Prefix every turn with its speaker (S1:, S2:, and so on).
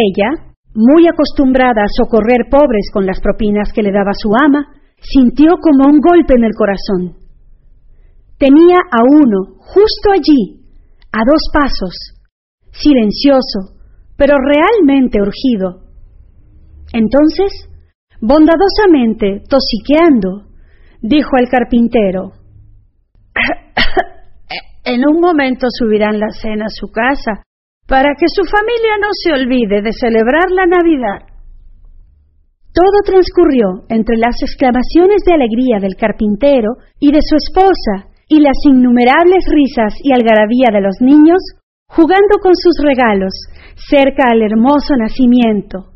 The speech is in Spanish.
S1: Ella, muy acostumbrada a socorrer pobres con las propinas que le daba su ama, sintió como un golpe en el corazón. Tenía a uno justo allí, a dos pasos, silencioso, pero realmente urgido. Entonces, bondadosamente, tosiqueando, dijo al carpintero, en un momento subirán la cena a su casa para que su familia no se olvide de celebrar la Navidad. Todo transcurrió entre las exclamaciones de alegría del carpintero y de su esposa y las innumerables risas y algarabía de los niños jugando con sus regalos cerca al hermoso nacimiento,